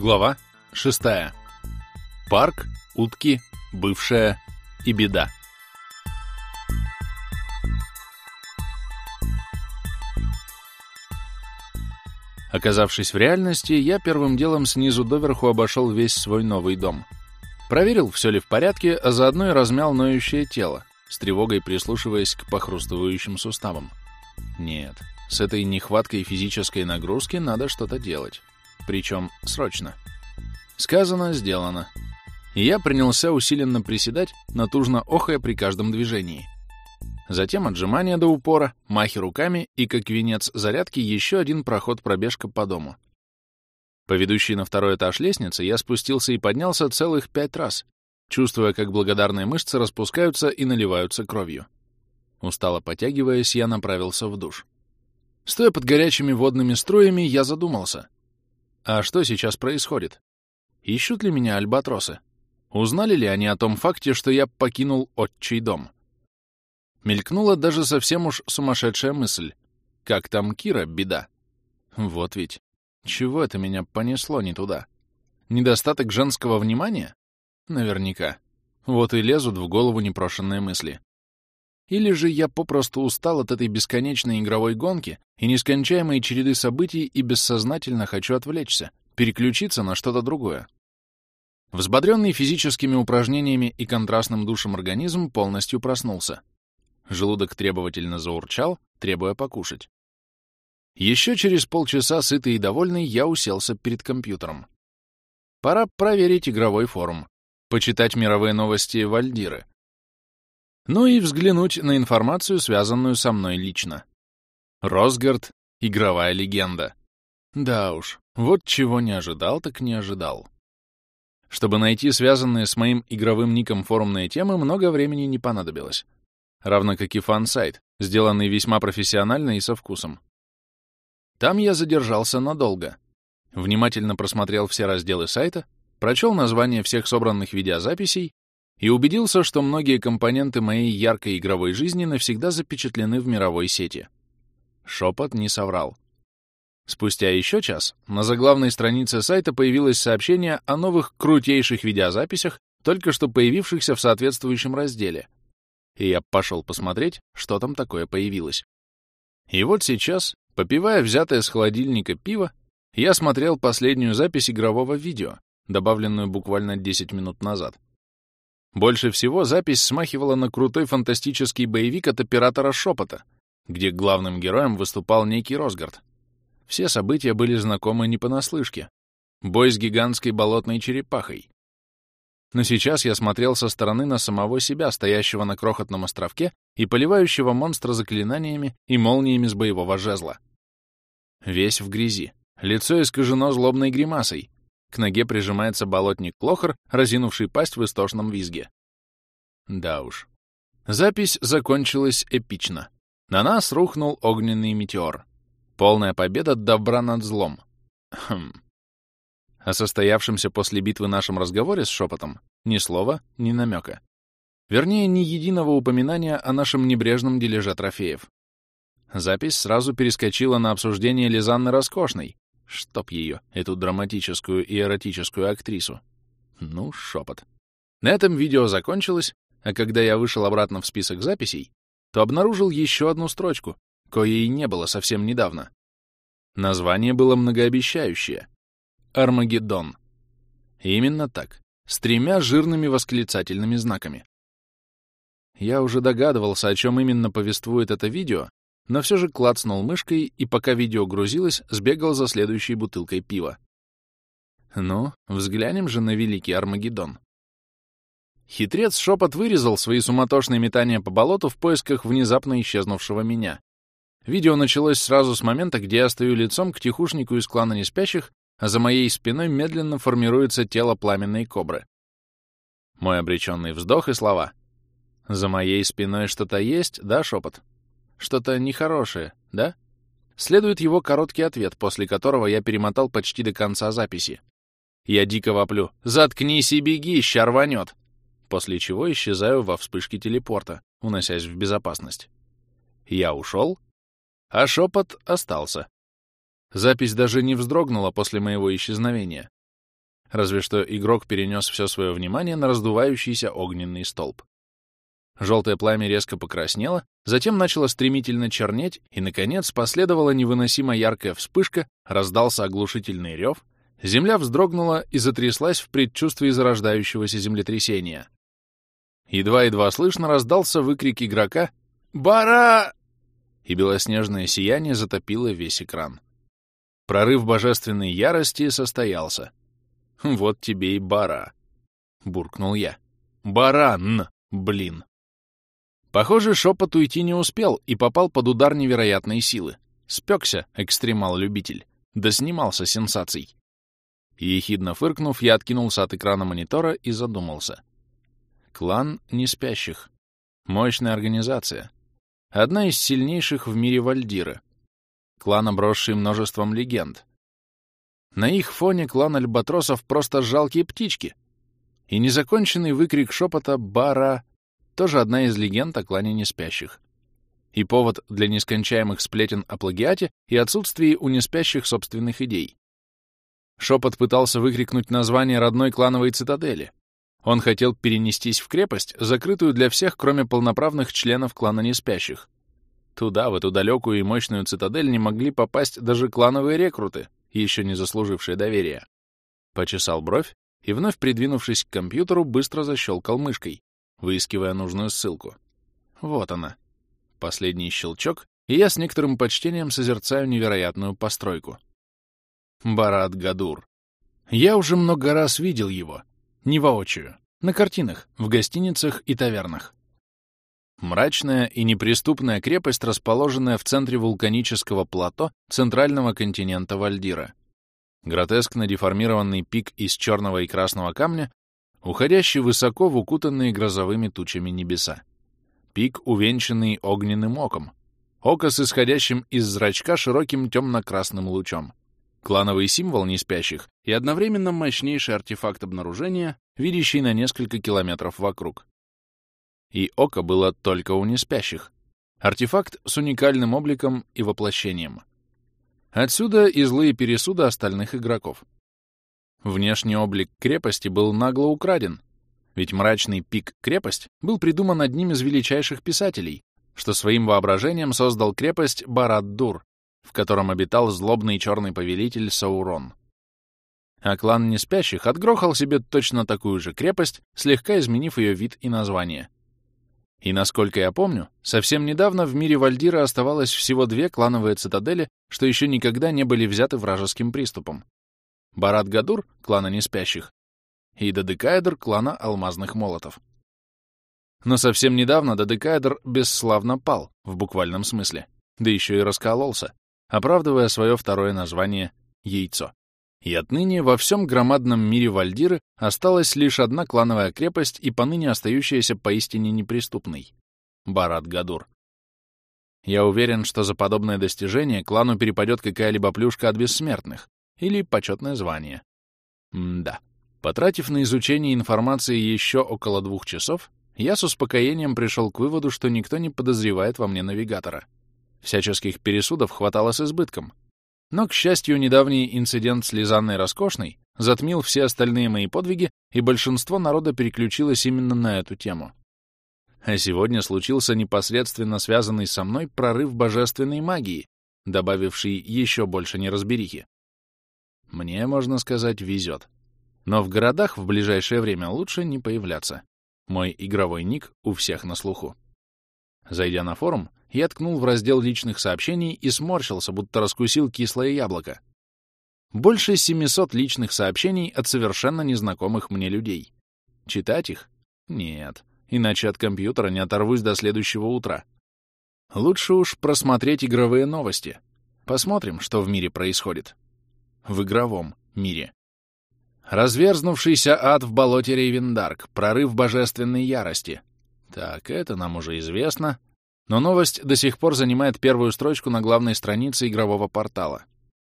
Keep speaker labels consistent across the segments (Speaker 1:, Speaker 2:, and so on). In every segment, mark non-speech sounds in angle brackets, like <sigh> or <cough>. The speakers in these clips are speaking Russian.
Speaker 1: Глава 6. Парк, утки, бывшая и беда. Оказавшись в реальности, я первым делом снизу доверху обошел весь свой новый дом. Проверил, все ли в порядке, а заодно и размял ноющее тело, с тревогой прислушиваясь к похрустывающим суставам. Нет, с этой нехваткой физической нагрузки надо что-то делать. Причем срочно. Сказано, сделано. Я принялся усиленно приседать, натужно охая при каждом движении. Затем отжимания до упора, махи руками и, как венец зарядки, еще один проход-пробежка по дому. По ведущей на второй этаж лестницы я спустился и поднялся целых пять раз, чувствуя, как благодарные мышцы распускаются и наливаются кровью. Устало потягиваясь, я направился в душ. Стоя под горячими водными струями, я задумался. А что сейчас происходит? Ищут ли меня альбатросы? Узнали ли они о том факте, что я покинул отчий дом? Мелькнула даже совсем уж сумасшедшая мысль. Как там Кира, беда? Вот ведь. Чего это меня понесло не туда? Недостаток женского внимания? Наверняка. Вот и лезут в голову непрошенные мысли. Или же я попросту устал от этой бесконечной игровой гонки и нескончаемой череды событий и бессознательно хочу отвлечься, переключиться на что-то другое. Взбодренный физическими упражнениями и контрастным душем организм полностью проснулся. Желудок требовательно заурчал, требуя покушать. Еще через полчаса, сытый и довольный, я уселся перед компьютером. Пора проверить игровой форум, почитать мировые новости Вальдиры, ну и взглянуть на информацию, связанную со мной лично. Росгард — игровая легенда. Да уж, вот чего не ожидал, так не ожидал. Чтобы найти связанные с моим игровым ником форумные темы, много времени не понадобилось. Равно как и фан-сайт, сделанный весьма профессионально и со вкусом. Там я задержался надолго. Внимательно просмотрел все разделы сайта, прочел названия всех собранных видеозаписей и убедился, что многие компоненты моей яркой игровой жизни навсегда запечатлены в мировой сети. Шепот не соврал. Спустя еще час на заглавной странице сайта появилось сообщение о новых крутейших видеозаписях, только что появившихся в соответствующем разделе. И я пошел посмотреть, что там такое появилось. И вот сейчас, попивая взятое с холодильника пиво, я смотрел последнюю запись игрового видео, добавленную буквально 10 минут назад. Больше всего запись смахивала на крутой фантастический боевик от оператора «Шепота», где главным героем выступал некий Росгард. Все события были знакомы не понаслышке. Бой с гигантской болотной черепахой. Но сейчас я смотрел со стороны на самого себя, стоящего на крохотном островке и поливающего монстра заклинаниями и молниями с боевого жезла. Весь в грязи, лицо искажено злобной гримасой, к ноге прижимается болотник Клохар, разинувший пасть в истошном визге. Да уж. Запись закончилась эпично. На нас рухнул огненный метеор. Полная победа добра над злом. Хм. О состоявшемся после битвы нашем разговоре с шепотом ни слова, ни намека. Вернее, ни единого упоминания о нашем небрежном дележе трофеев. Запись сразу перескочила на обсуждение Лизанны Роскошной, Чтоб ее, эту драматическую и эротическую актрису. Ну, шепот. На этом видео закончилось, а когда я вышел обратно в список записей, то обнаружил еще одну строчку, коей не было совсем недавно. Название было многообещающее. «Армагеддон». Именно так, с тремя жирными восклицательными знаками. Я уже догадывался, о чем именно повествует это видео, но все же клацнул мышкой и, пока видео грузилось, сбегал за следующей бутылкой пива. Ну, взглянем же на великий Армагеддон. Хитрец шепот вырезал свои суматошные метания по болоту в поисках внезапно исчезнувшего меня. Видео началось сразу с момента, где я стою лицом к тихушнику из клана неспящих, а за моей спиной медленно формируется тело пламенной кобры. Мой обреченный вздох и слова. «За моей спиной что-то есть, да, шепот?» Что-то нехорошее, да? Следует его короткий ответ, после которого я перемотал почти до конца записи. Я дико воплю «Заткнись и беги, ща рванет!» После чего исчезаю во вспышке телепорта, уносясь в безопасность. Я ушел, а шепот остался. Запись даже не вздрогнула после моего исчезновения. разве что игрок перенес все свое внимание на раздувающийся огненный столб. Желтое пламя резко покраснело, затем начало стремительно чернеть, и, наконец, последовала невыносимо яркая вспышка, раздался оглушительный рев, земля вздрогнула и затряслась в предчувствии зарождающегося землетрясения. Едва-едва слышно раздался выкрик игрока «Бара!» и белоснежное сияние затопило весь экран. Прорыв божественной ярости состоялся. «Вот тебе и бара!» — буркнул я. «Баран, блин!» Похоже, шепот уйти не успел и попал под удар невероятной силы. Спекся, экстремал-любитель. Да снимался сенсаций. Ехидно фыркнув, я откинулся от экрана монитора и задумался. Клан неспящих. Мощная организация. Одна из сильнейших в мире Вальдира. Клан, обросший множеством легенд. На их фоне клан альбатросов просто жалкие птички. И незаконченный выкрик шепота «Бара!» Тоже одна из легенд о клане неспящих. И повод для нескончаемых сплетен о плагиате и отсутствии у неспящих собственных идей. Шепот пытался выкрикнуть название родной клановой цитадели. Он хотел перенестись в крепость, закрытую для всех, кроме полноправных членов клана неспящих. Туда, в эту далекую и мощную цитадель, не могли попасть даже клановые рекруты, еще не заслужившие доверия. Почесал бровь и, вновь придвинувшись к компьютеру, быстро защелкал мышкой выискивая нужную ссылку. Вот она. Последний щелчок, и я с некоторым почтением созерцаю невероятную постройку. Барат Гадур. Я уже много раз видел его. Не воочию. На картинах, в гостиницах и тавернах. Мрачная и неприступная крепость, расположенная в центре вулканического плато центрального континента Вальдира. Гротескно деформированный пик из черного и красного камня уходящий высоко в укутанные грозовыми тучами небеса. Пик, увенчанный огненным оком. Око с исходящим из зрачка широким темно-красным лучом. Клановый символ неспящих и одновременно мощнейший артефакт обнаружения, видящий на несколько километров вокруг. И око было только у неспящих. Артефакт с уникальным обликом и воплощением. Отсюда и злые пересуды остальных игроков. Внешний облик крепости был нагло украден, ведь мрачный пик-крепость был придуман одним из величайших писателей, что своим воображением создал крепость Барад-Дур, в котором обитал злобный черный повелитель Саурон. А клан Неспящих отгрохал себе точно такую же крепость, слегка изменив ее вид и название. И, насколько я помню, совсем недавно в мире Вальдира оставалось всего две клановые цитадели, что еще никогда не были взяты вражеским приступом. Барат-Гадур — клана Неспящих, и Дадекаэдр — клана Алмазных Молотов. Но совсем недавно Дадекаэдр бесславно пал, в буквальном смысле, да еще и раскололся, оправдывая свое второе название — Яйцо. И отныне во всем громадном мире Вальдиры осталась лишь одна клановая крепость и поныне остающаяся поистине неприступной — Барат-Гадур. Я уверен, что за подобное достижение клану перепадет какая-либо плюшка от бессмертных, или почетное звание. М да. Потратив на изучение информации еще около двух часов, я с успокоением пришел к выводу, что никто не подозревает во мне навигатора. Всяческих пересудов хватало с избытком. Но, к счастью, недавний инцидент с Лизанной Роскошной затмил все остальные мои подвиги, и большинство народа переключилось именно на эту тему. А сегодня случился непосредственно связанный со мной прорыв божественной магии, добавивший еще больше неразберихи. Мне, можно сказать, везет. Но в городах в ближайшее время лучше не появляться. Мой игровой ник у всех на слуху. Зайдя на форум, я ткнул в раздел личных сообщений и сморщился, будто раскусил кислое яблоко. Больше 700 личных сообщений от совершенно незнакомых мне людей. Читать их? Нет, иначе от компьютера не оторвусь до следующего утра. Лучше уж просмотреть игровые новости. Посмотрим, что в мире происходит в игровом мире. Разверзнувшийся ад в болоте Рейвендарк, прорыв божественной ярости. Так, это нам уже известно. Но новость до сих пор занимает первую строчку на главной странице игрового портала.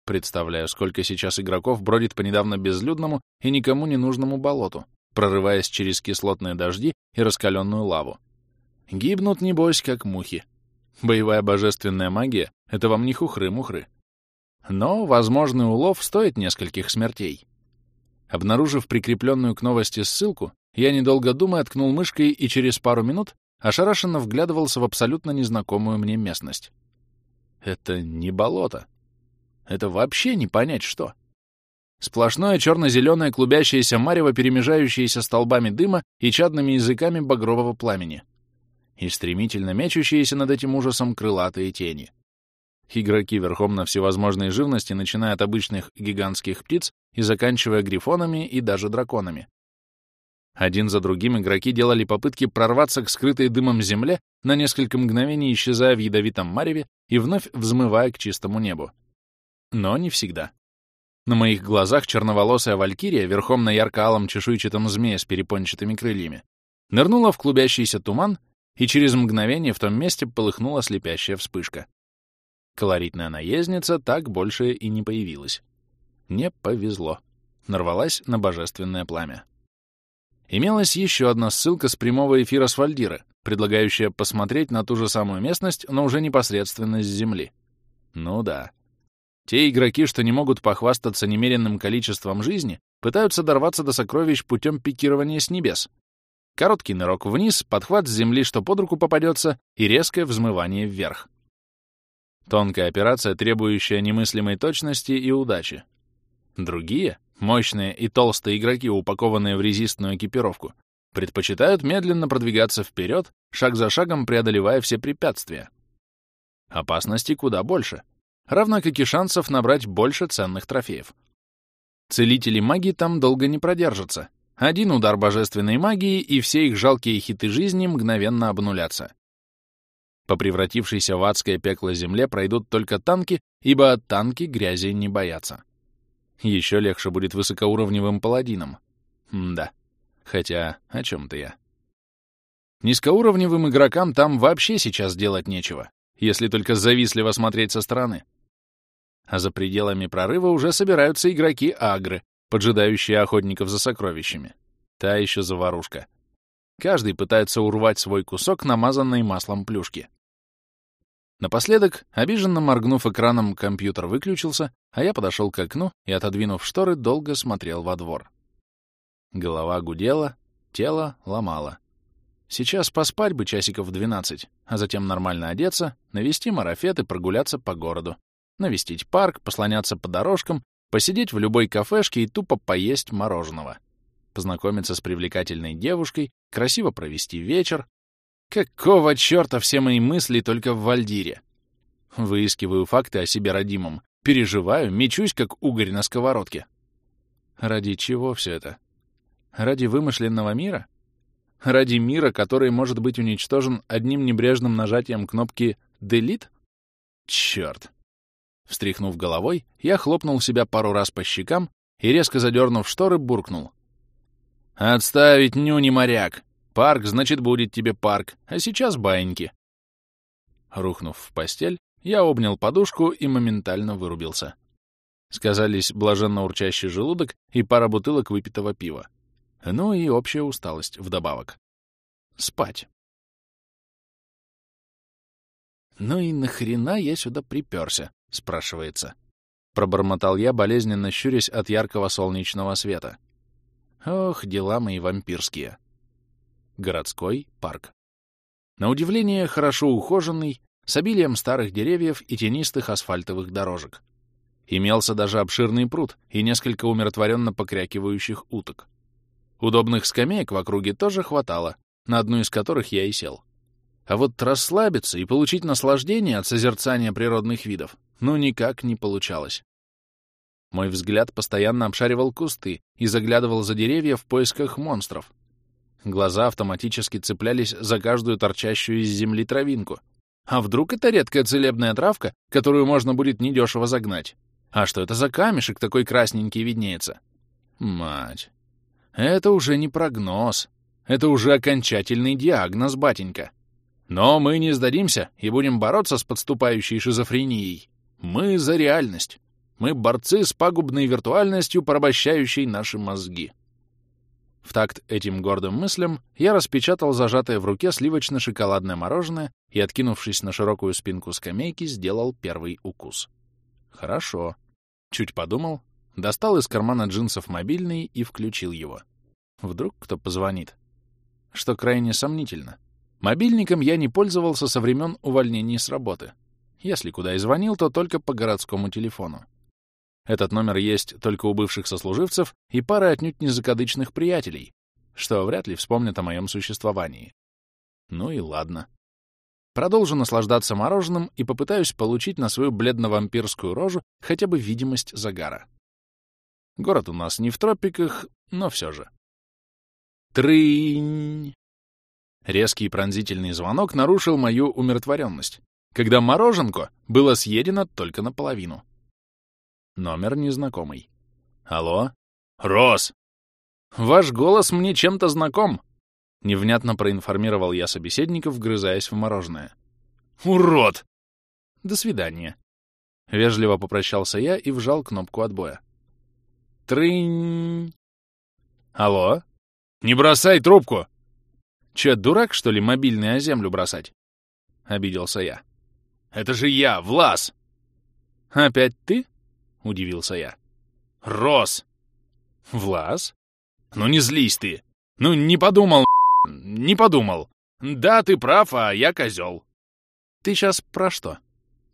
Speaker 1: Представляю, сколько сейчас игроков бродит по недавно безлюдному и никому не нужному болоту, прорываясь через кислотные дожди и раскаленную лаву. Гибнут, небось, как мухи. Боевая божественная магия — это вам не хухры-мухры. Но возможный улов стоит нескольких смертей. Обнаружив прикрепленную к новости ссылку, я, недолго думая, ткнул мышкой и через пару минут ошарашенно вглядывался в абсолютно незнакомую мне местность. Это не болото. Это вообще не понять что. Сплошное черно-зеленое клубящееся марево, перемежающееся столбами дыма и чадными языками багрового пламени. И стремительно мечущиеся над этим ужасом крылатые тени. Игроки верхом на всевозможной живности, начиная от обычных гигантских птиц и заканчивая грифонами и даже драконами. Один за другим игроки делали попытки прорваться к скрытой дымом земле, на несколько мгновений исчезая в ядовитом мареве и вновь взмывая к чистому небу. Но не всегда. На моих глазах черноволосая валькирия, верхом на ярко-алом чешуйчатом змее с перепончатыми крыльями, нырнула в клубящийся туман, и через мгновение в том месте полыхнула слепящая вспышка. Колоритная наездница так больше и не появилась. Не повезло. Нарвалась на божественное пламя. Имелась еще одна ссылка с прямого эфира с Вальдира, предлагающая посмотреть на ту же самую местность, но уже непосредственно с Земли. Ну да. Те игроки, что не могут похвастаться немеренным количеством жизни, пытаются дорваться до сокровищ путем пикирования с небес. Короткий нырок вниз, подхват с земли, что под руку попадется, и резкое взмывание вверх. Тонкая операция, требующая немыслимой точности и удачи. Другие, Мощные и толстые игроки, упакованные в резистную экипировку, предпочитают медленно продвигаться вперед, шаг за шагом преодолевая все препятствия. Опасности куда больше, равно как и шансов набрать больше ценных трофеев. Целители магии там долго не продержатся. Один удар божественной магии, и все их жалкие хиты жизни мгновенно обнулятся. По превратившейся в адское пекло земле пройдут только танки, ибо танки грязи не боятся. Еще легче будет высокоуровневым паладином. М да. Хотя, о чем-то я. Низкоуровневым игрокам там вообще сейчас делать нечего, если только завистливо смотреть со стороны. А за пределами прорыва уже собираются игроки агры, поджидающие охотников за сокровищами. Та еще заварушка. Каждый пытается урвать свой кусок намазанной маслом плюшки. Напоследок, обиженно моргнув экраном, компьютер выключился, а я подошел к окну и, отодвинув шторы, долго смотрел во двор. Голова гудела, тело ломало. Сейчас поспать бы часиков в двенадцать, а затем нормально одеться, навести марафет и прогуляться по городу, навестить парк, послоняться по дорожкам, посидеть в любой кафешке и тупо поесть мороженого, познакомиться с привлекательной девушкой, красиво провести вечер, Какого черта все мои мысли только в Вальдире? Выискиваю факты о себе родимом, переживаю, мечусь, как угорь на сковородке. Ради чего все это? Ради вымышленного мира? Ради мира, который может быть уничтожен одним небрежным нажатием кнопки «Delete»? Черт! Встряхнув головой, я хлопнул себя пару раз по щекам и, резко задернув шторы, буркнул. «Отставить нюни, моряк! Парк, значит, будет тебе парк, а сейчас баиньки. Рухнув в постель, я обнял подушку и моментально вырубился. Сказались блаженно урчащий желудок и пара бутылок выпитого пива. Ну и общая усталость вдобавок. Спать. «Ну и нахрена я сюда приперся?» — спрашивается. Пробормотал я, болезненно щурясь от яркого солнечного света. Ох, дела мои вампирские. Городской парк. На удивление, хорошо ухоженный, с обилием старых деревьев и тенистых асфальтовых дорожек. Имелся даже обширный пруд и несколько умиротворенно покрякивающих уток. Удобных скамеек в округе тоже хватало, на одну из которых я и сел. А вот расслабиться и получить наслаждение от созерцания природных видов ну никак не получалось. Мой взгляд постоянно обшаривал кусты и заглядывал за деревья в поисках монстров, Глаза автоматически цеплялись за каждую торчащую из земли травинку. А вдруг это редкая целебная травка, которую можно будет недешево загнать? А что это за камешек такой красненький виднеется? Мать. Это уже не прогноз. Это уже окончательный диагноз, батенька. Но мы не сдадимся и будем бороться с подступающей шизофренией. Мы за реальность. Мы борцы с пагубной виртуальностью, порабощающей наши мозги. В такт этим гордым мыслям я распечатал зажатое в руке сливочно-шоколадное мороженое и, откинувшись на широкую спинку скамейки, сделал первый укус. Хорошо. Чуть подумал, достал из кармана джинсов мобильный и включил его. Вдруг кто позвонит? Что крайне сомнительно. Мобильником я не пользовался со времен увольнения с работы. Если куда и звонил, то только по городскому телефону. Этот номер есть только у бывших сослуживцев и пары отнюдь незакадычных приятелей, что вряд ли вспомнят о моем существовании. Ну и ладно. Продолжу наслаждаться мороженым и попытаюсь получить на свою бледно-вампирскую рожу хотя бы видимость загара. Город у нас не в тропиках, но все же. Трынь! Резкий пронзительный звонок нарушил мою умиротворенность, когда мороженко было съедено только наполовину. Номер незнакомый. Алло? Рос! Ваш голос мне чем-то знаком. Невнятно проинформировал я собеседников, вгрызаясь в мороженое. Урод! До свидания. Вежливо попрощался я и вжал кнопку отбоя. Трынь. Алло? Не бросай трубку! Че, дурак, что ли, мобильный о землю бросать? Обиделся я. Это же я, Влас! Опять ты? — удивился я. «Рос!» «Влас?» «Ну не злись ты! Ну не подумал, не подумал! Да, ты прав, а я козел!» «Ты сейчас про что?»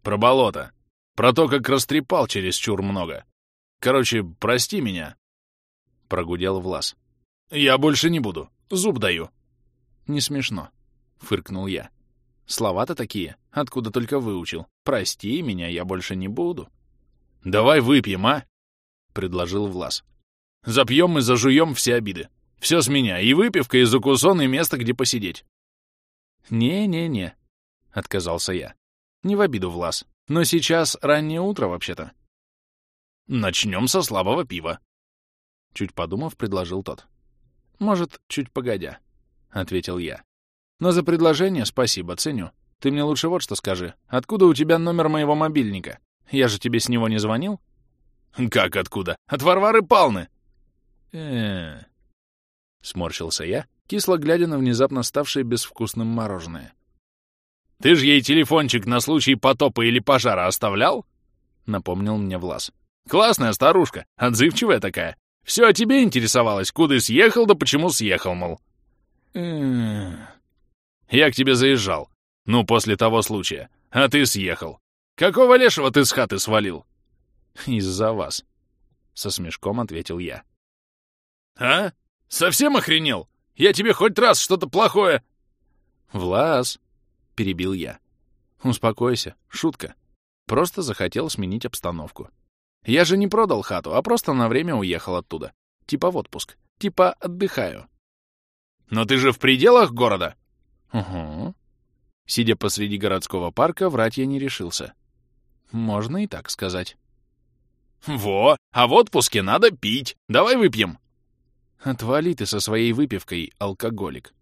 Speaker 1: «Про болото. Про то, как растрепал чересчур много. Короче, прости меня!» Прогудел Влас. «Я больше не буду. Зуб даю». «Не смешно», — фыркнул я. «Слова-то такие, откуда только выучил. Прости меня, я больше не буду». «Давай выпьем, а?» — предложил Влас. «Запьем и зажуем все обиды. Все с меня, и выпивка, и закусон, и место, где посидеть». «Не-не-не», — отказался я. «Не в обиду, Влас. Но сейчас раннее утро, вообще-то». «Начнем со слабого пива», — чуть подумав, предложил тот. «Может, чуть погодя», — ответил я. «Но за предложение спасибо, ценю. Ты мне лучше вот что скажи. Откуда у тебя номер моего мобильника?» Я же тебе с него не звонил? Как откуда? От Варвары Палны. э Сморщился я, кисло глядя на внезапно ставшее безвкусным мороженое. Ты же ей телефончик на случай потопа или пожара оставлял? Напомнил мне Влас. Классная старушка, отзывчивая такая. Все о тебе интересовалась, куда съехал, да почему съехал, мол. Я к тебе заезжал. Ну, после того случая. А ты съехал. Какого лешего ты с хаты свалил? Из-за вас. Со смешком ответил я. А? Совсем охренел? Я тебе хоть раз что-то плохое... Влас, перебил я. Успокойся, шутка. Просто захотел сменить обстановку. Я же не продал хату, а просто на время уехал оттуда. Типа в отпуск. Типа отдыхаю. Но ты же в пределах города? Угу. Сидя посреди городского парка, врать я не решился. Можно и так сказать. «Во, а в отпуске надо пить. Давай выпьем». Отвали ты со своей выпивкой, алкоголик.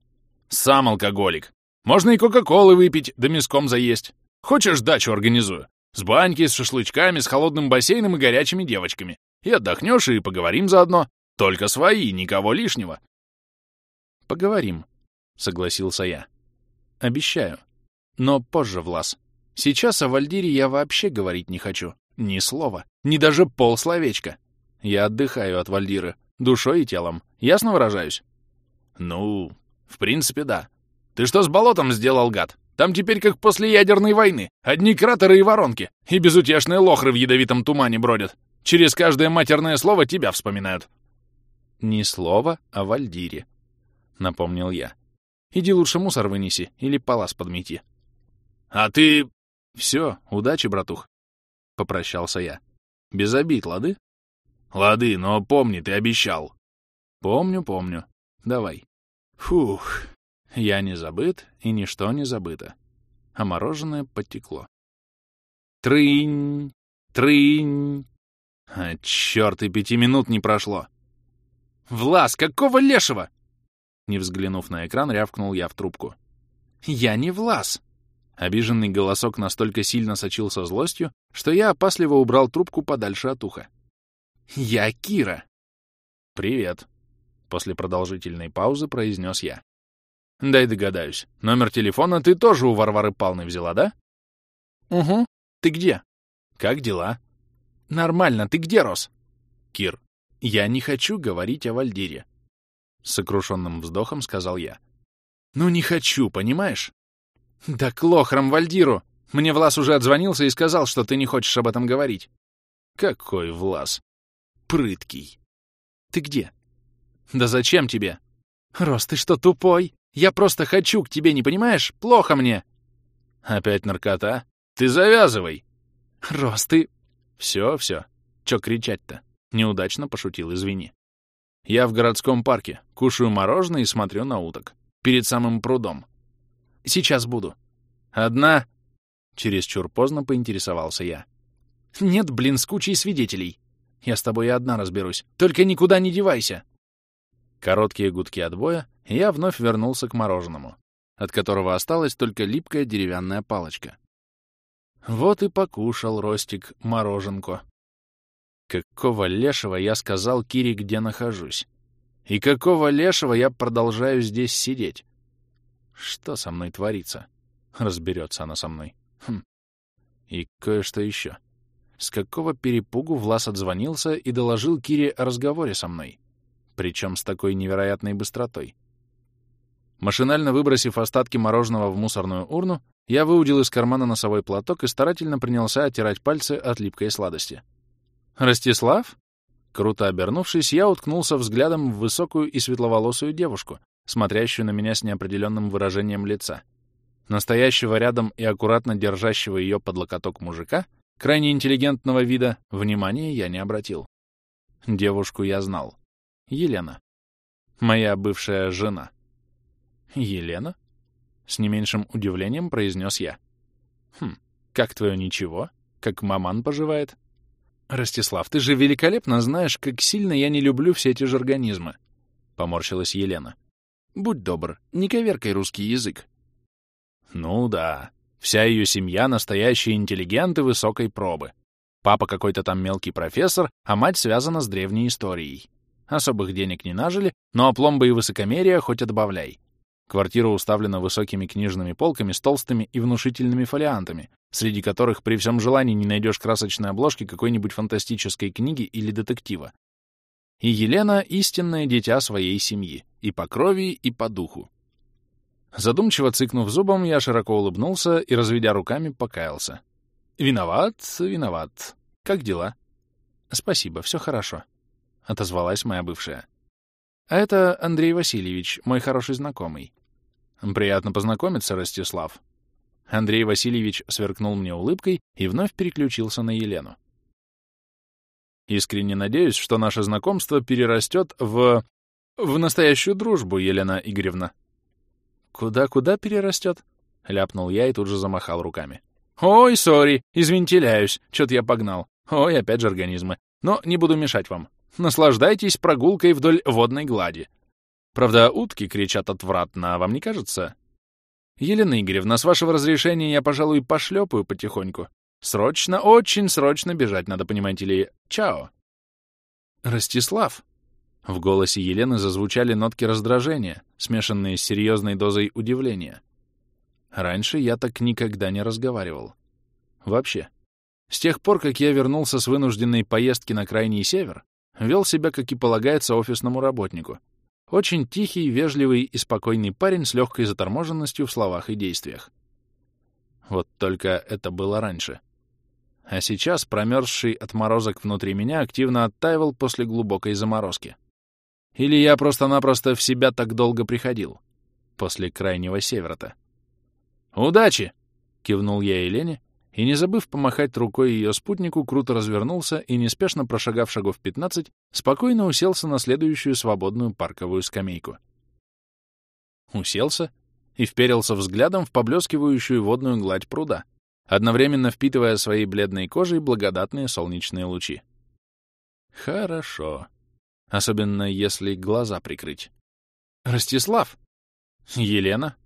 Speaker 1: Сам алкоголик. Можно и кока-колы выпить, да мяском заесть. Хочешь, дачу организую? С баньки, с шашлычками, с холодным бассейном и горячими девочками. И отдохнешь, и поговорим заодно. Только свои, никого лишнего. Поговорим, согласился я. Обещаю. Но позже, Влас. Сейчас о Вальдире я вообще говорить не хочу. Ни слова. Ни даже полсловечка. Я отдыхаю от Вальдиры. Душой и телом. Ясно выражаюсь? Ну, в принципе, да. Ты что с болотом сделал, гад? Там теперь как после ядерной войны. Одни кратеры и воронки. И безутешные лохры в ядовитом тумане бродят. Через каждое матерное слово тебя вспоминают. Ни слова о Вальдире, — напомнил я. Иди лучше мусор вынеси или палас подмети. А ты «Все, удачи, братух», — попрощался я. «Без обид, лады?» «Лады, но помни, ты обещал». «Помню, помню. Давай». Фух, я не забыт, и ничто не забыто. А мороженое подтекло. Трынь, трынь. А, черт, и пяти минут не прошло. «Влас, какого лешего?» Не взглянув на экран, рявкнул я в трубку. «Я не Влас!» Обиженный голосок настолько сильно сочился злостью, что я опасливо убрал трубку подальше от уха. «Я Кира!» «Привет!» — после продолжительной паузы произнес я. «Дай догадаюсь, номер телефона ты тоже у Варвары Палны взяла, да?» «Угу. Ты где?» «Как дела?» «Нормально. Ты где, Рос?» Кир, я не хочу говорить о Вальдире. С сокрушенным вздохом сказал я. Ну не хочу, понимаешь? Да к лохрам Вальдиру! Мне Влас уже отзвонился и сказал, что ты не хочешь об этом говорить. Какой Влас? Прыткий. Ты где? Да зачем тебе? Рос, ты что, тупой? Я просто хочу к тебе, не понимаешь? Плохо мне. Опять наркота? Ты завязывай. Рос, ты... Все, все. Чё кричать-то? Неудачно пошутил, извини. Я в городском парке, кушаю мороженое и смотрю на уток. Перед самым прудом. Сейчас буду. Одна? Чересчур поздно поинтересовался я. Нет, блин, с кучей свидетелей. Я с тобой одна разберусь. Только никуда не девайся. Короткие гудки отбоя, и я вновь вернулся к мороженому, от которого осталась только липкая деревянная палочка. Вот и покушал Ростик мороженку. Какого лешего я сказал Кире, где нахожусь? И какого лешего я продолжаю здесь сидеть? Что со мной творится? Разберется она со мной. Хм. И кое-что еще. С какого перепугу Влас отзвонился и доложил Кире о разговоре со мной? Причем с такой невероятной быстротой. Машинально выбросив остатки мороженого в мусорную урну, я выудил из кармана носовой платок и старательно принялся оттирать пальцы от липкой сладости. «Ростислав?» Круто обернувшись, я уткнулся взглядом в высокую и светловолосую девушку, смотрящую на меня с неопределенным выражением лица. Настоящего рядом и аккуратно держащего ее под локоток мужика, крайне интеллигентного вида, внимания я не обратил. Девушку я знал. Елена. Моя бывшая жена. Елена? С не меньшим удивлением произнес я. Хм, как твое ничего? Как маман поживает? Ростислав, ты же великолепно знаешь, как сильно я не люблю все эти же организмы. Поморщилась Елена. Будь добр, не коверкай русский язык. Ну да, вся ее семья — настоящие интеллигенты высокой пробы. Папа какой-то там мелкий профессор, а мать связана с древней историей. Особых денег не нажили, но опломбы и высокомерия хоть отбавляй. Квартира уставлена высокими книжными полками с толстыми и внушительными фолиантами, среди которых при всем желании не найдешь красочной обложки какой-нибудь фантастической книги или детектива. И Елена — истинное дитя своей семьи, и по крови, и по духу. Задумчиво цыкнув зубом, я широко улыбнулся и, разведя руками, покаялся. «Виноват, виноват. Как дела?» «Спасибо, все хорошо», — отозвалась моя бывшая. А это Андрей Васильевич, мой хороший знакомый. Приятно познакомиться, Ростислав. Андрей Васильевич сверкнул мне улыбкой и вновь переключился на Елену. Искренне надеюсь, что наше знакомство перерастет в... в настоящую дружбу, Елена Игоревна. Куда-куда перерастет? Ляпнул я и тут же замахал руками. Ой, сори, извинтеляюсь, чё-то я погнал. Ой, опять же организмы. Но не буду мешать вам. Наслаждайтесь прогулкой вдоль водной глади. Правда, утки кричат отвратно, а вам не кажется? Елена Игоревна, с вашего разрешения я, пожалуй, пошлепаю потихоньку. Срочно, очень срочно бежать надо, понимаете ли. Чао. Ростислав. В голосе Елены зазвучали нотки раздражения, смешанные с серьезной дозой удивления. Раньше я так никогда не разговаривал. Вообще. С тех пор, как я вернулся с вынужденной поездки на крайний север, вел себя, как и полагается офисному работнику. Очень тихий, вежливый и спокойный парень с легкой заторможенностью в словах и действиях. Вот только это было раньше. А сейчас промерзший отморозок внутри меня активно оттаивал после глубокой заморозки. Или я просто-напросто в себя так долго приходил, после крайнего севера-то. «Удачи!» — кивнул я Елене и, не забыв помахать рукой ее спутнику, круто развернулся и, неспешно прошагав шагов 15, спокойно уселся на следующую свободную парковую скамейку. Уселся и вперился взглядом в поблескивающую водную гладь пруда, одновременно впитывая своей бледной кожей благодатные солнечные лучи. Хорошо. Особенно если глаза прикрыть. «Ростислав!» «Елена?»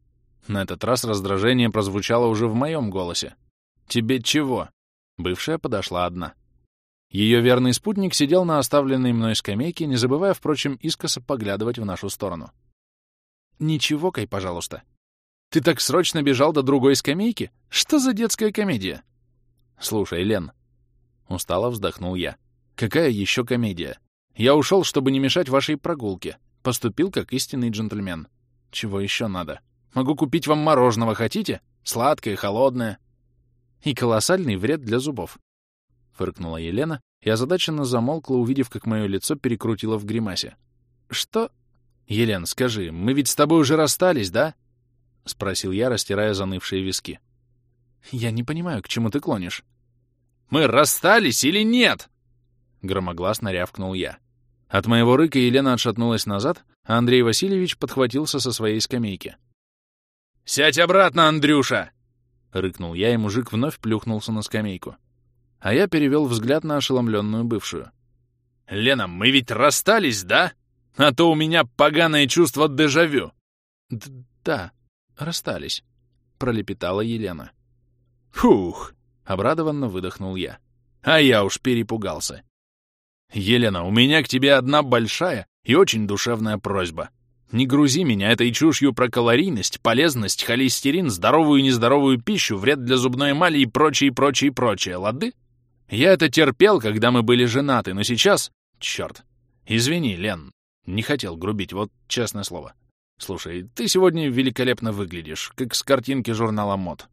Speaker 1: На этот раз раздражение прозвучало уже в моем голосе. «Тебе чего?» Бывшая подошла одна. Ее верный спутник сидел на оставленной мной скамейке, не забывая, впрочем, искоса поглядывать в нашу сторону. «Ничего, Кай, пожалуйста. Ты так срочно бежал до другой скамейки? Что за детская комедия?» «Слушай, Лен...» Устало вздохнул я. Какая еще комедия? Я ушел, чтобы не мешать вашей прогулке. Поступил как истинный джентльмен. Чего еще надо? Могу купить вам мороженого, хотите? Сладкое, холодное. И колоссальный вред для зубов. Фыркнула Елена и озадаченно замолкла, увидев, как мое лицо перекрутило в гримасе. Что? Елен, скажи, мы ведь с тобой уже расстались, да? Спросил я, растирая занывшие виски. Я не понимаю, к чему ты клонишь. Мы расстались или нет? Громогласно рявкнул я. От моего рыка Елена отшатнулась назад, а Андрей Васильевич подхватился со своей скамейки. «Сядь обратно, Андрюша!» — рыкнул я, и мужик вновь плюхнулся на скамейку. А я перевел взгляд на ошеломленную бывшую. «Лена, мы ведь расстались, да? А то у меня поганое чувство дежавю!» «Да, расстались», — пролепетала Елена. «Фух!» — обрадованно выдохнул я. «А я уж перепугался. «Елена, у меня к тебе одна большая и очень душевная просьба. Не грузи меня этой чушью про калорийность, полезность, холестерин, здоровую и нездоровую пищу, вред для зубной эмали и прочее, прочее, прочее, лады? Я это терпел, когда мы были женаты, но сейчас... Черт. Извини, Лен, не хотел грубить, вот честное слово. Слушай, ты сегодня великолепно выглядишь, как с картинки журнала мод.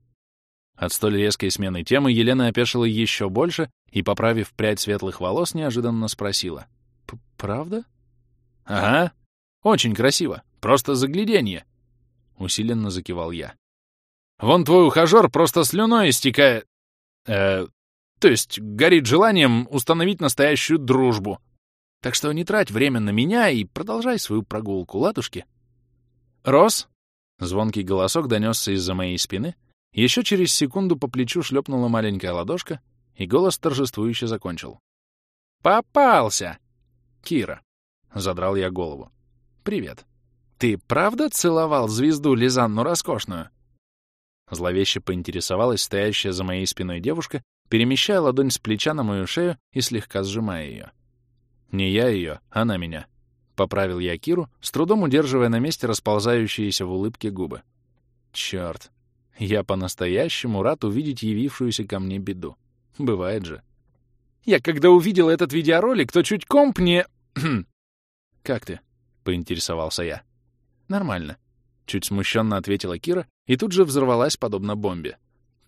Speaker 1: От столь резкой смены темы Елена опешила еще больше и, поправив прядь светлых волос, неожиданно спросила. «Правда?» «Ага. Очень красиво. Просто загляденье!» Усиленно закивал я. «Вон твой ухажер просто слюной истекает... Э, то есть горит желанием установить настоящую дружбу. Так что не трать время на меня и продолжай свою прогулку, ладушки». «Рос?» Звонкий голосок донесся из-за моей спины, еще через секунду по плечу шлепнула маленькая ладошка, и голос торжествующе закончил. «Попался!» «Кира!» — задрал я голову. «Привет. Ты правда целовал звезду Лизанну Роскошную?» Зловеще поинтересовалась стоящая за моей спиной девушка, перемещая ладонь с плеча на мою шею и слегка сжимая ее. Не я ее, она меня. Поправил я Киру, с трудом удерживая на месте расползающиеся в улыбке губы. Черт, я по-настоящему рад увидеть явившуюся ко мне беду. Бывает же. Я когда увидел этот видеоролик, то чуть комп не... <clears throat> «Как ты?» — поинтересовался я. «Нормально», — чуть смущенно ответила Кира и тут же взорвалась подобно бомбе.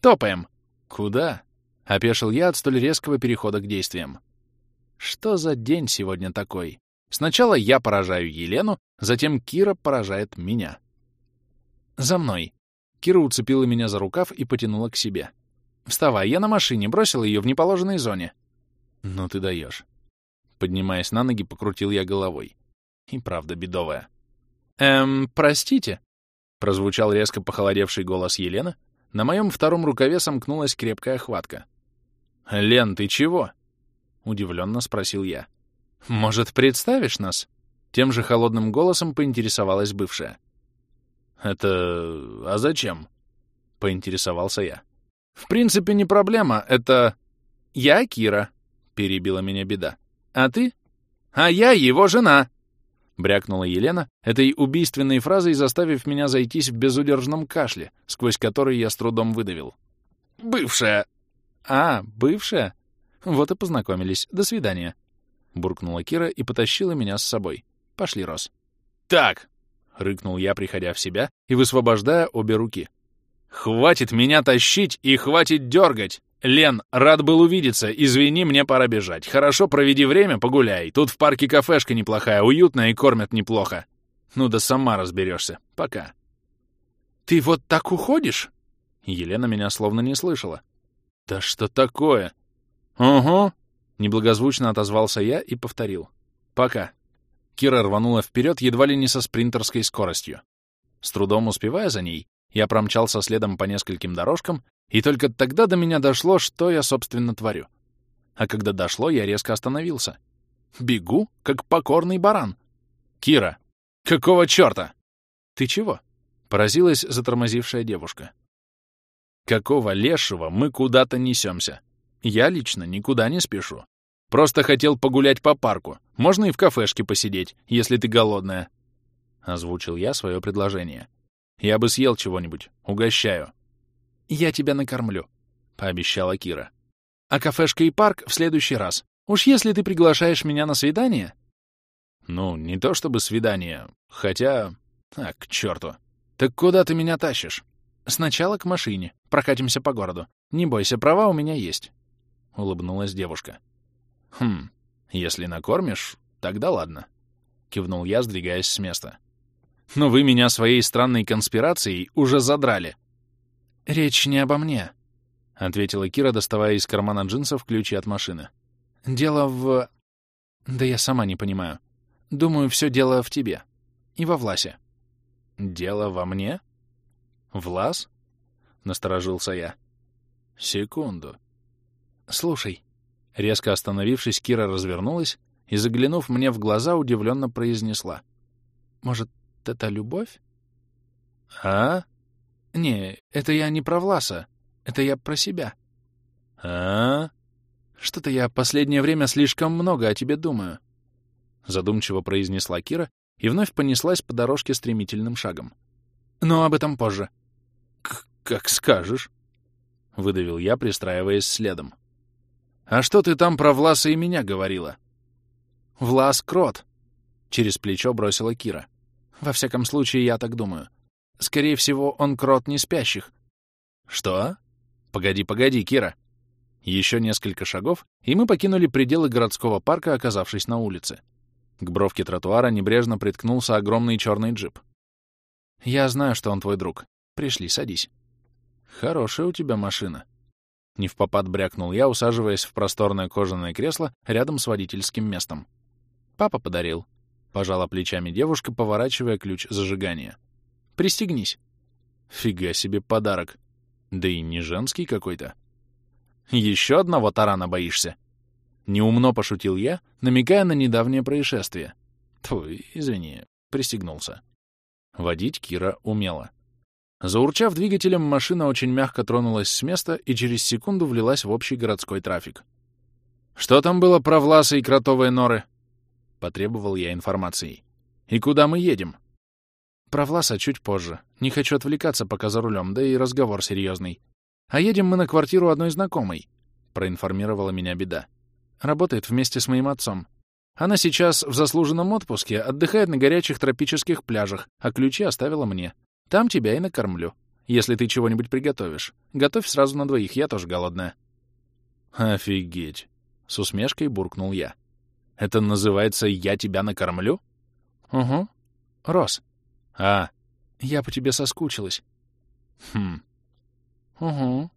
Speaker 1: «Топаем!» «Куда?» — опешил я от столь резкого перехода к действиям. «Что за день сегодня такой? Сначала я поражаю Елену, затем Кира поражает меня». «За мной!» Кира уцепила меня за рукав и потянула к себе. «Вставай, я на машине, бросил ее в неположенной зоне». «Ну ты даешь». Поднимаясь на ноги, покрутил я головой. И правда бедовая. «Эм, простите?» Прозвучал резко похолодевший голос Елены. На моем втором рукаве сомкнулась крепкая хватка. «Лен, ты чего?» Удивленно спросил я. «Может, представишь нас?» Тем же холодным голосом поинтересовалась бывшая. «Это... а зачем?» — поинтересовался я. «В принципе, не проблема. Это... я Кира», — перебила меня беда. «А ты?» «А я его жена!» — брякнула Елена, этой убийственной фразой заставив меня зайтись в безудержном кашле, сквозь который я с трудом выдавил. «Бывшая!» «А, бывшая? Вот и познакомились. До свидания!» — буркнула Кира и потащила меня с собой. «Пошли, Рос». «Так!» — рыкнул я, приходя в себя и высвобождая обе руки. «Хватит меня тащить и хватит дергать! Лен, рад был увидеться, извини, мне пора бежать. Хорошо, проведи время, погуляй. Тут в парке кафешка неплохая, уютная и кормят неплохо. Ну да сама разберешься. Пока». «Ты вот так уходишь?» Елена меня словно не слышала. «Да что такое?» «Угу», — неблагозвучно отозвался я и повторил. «Пока». Кира рванула вперед едва ли не со спринтерской скоростью. С трудом успевая за ней, я промчался следом по нескольким дорожкам, и только тогда до меня дошло, что я, собственно, творю. А когда дошло, я резко остановился. Бегу, как покорный баран. «Кира! Какого черта?» «Ты чего?» — поразилась затормозившая девушка. «Какого лешего мы куда-то несемся? Я лично никуда не спешу. Просто хотел погулять по парку. Можно и в кафешке посидеть, если ты голодная. Озвучил я свое предложение. Я бы съел чего-нибудь. Угощаю. Я тебя накормлю, пообещала Кира. А кафешка и парк в следующий раз. Уж если ты приглашаешь меня на свидание... Ну, не то чтобы свидание, хотя... А, к черту. Так куда ты меня тащишь? Сначала к машине. Прокатимся по городу. Не бойся, права у меня есть. Улыбнулась девушка. Хм, если накормишь, тогда ладно. Кивнул я, сдвигаясь с места. Но вы меня своей странной конспирацией уже задрали. Речь не обо мне, — ответила Кира, доставая из кармана джинсов ключи от машины. «Дело в... Да я сама не понимаю. Думаю, все дело в тебе. И во Власе». «Дело во мне? Влас?» — насторожился я. «Секунду». «Слушай». Резко остановившись, Кира развернулась и, заглянув мне в глаза, удивленно произнесла. «Может, это любовь?» «А?» «Не, это я не про Власа. Это я про себя.
Speaker 2: А?
Speaker 1: Что-то я последнее время слишком много о тебе думаю. Задумчиво произнесла Кира и вновь понеслась по дорожке стремительным шагом. Но об этом позже.
Speaker 2: «Как скажешь», — выдавил я, пристраиваясь следом.
Speaker 1: «А что ты там про Власа и меня говорила?» «Влас — крот», — через плечо бросила Кира. «Во всяком случае, я так думаю. Скорее всего, он крот не спящих».
Speaker 2: «Что?»
Speaker 1: «Погоди, погоди, Кира!» Еще несколько шагов, и мы покинули пределы городского парка, оказавшись на улице. К бровке тротуара небрежно приткнулся огромный черный джип. «Я знаю, что он твой друг. Пришли, садись». «Хорошая у тебя машина». Не в попад брякнул я, усаживаясь в просторное кожаное кресло рядом с водительским местом. «Папа подарил», — пожала плечами девушка, поворачивая ключ зажигания. «Пристегнись». «Фига себе подарок», да и не женский какой-то. Еще одного тарана боишься? Неумно пошутил я, намекая на недавнее происшествие. Твой, извини, пристегнулся. Водить Кира умела. Заурчав двигателем, машина очень мягко тронулась с места и через секунду влилась в общий городской трафик. «Что там было про Власа и кротовые норы?» — потребовал я информацией. «И куда мы едем?» Про Власа чуть позже. Не хочу отвлекаться пока за рулем, да и разговор серьезный. А едем мы на квартиру одной знакомой, — проинформировала меня беда. Работает вместе с моим отцом. Она сейчас в заслуженном отпуске, отдыхает на горячих тропических пляжах, а ключи оставила мне. Там тебя и накормлю. Если ты чего-нибудь приготовишь. Готовь сразу на двоих, я тоже голодная.
Speaker 2: Офигеть.
Speaker 1: С усмешкой буркнул я. Это называется «я тебя накормлю»? Угу. Рос,
Speaker 2: а,
Speaker 1: я по тебе соскучилась.
Speaker 2: Хм.
Speaker 1: Угу.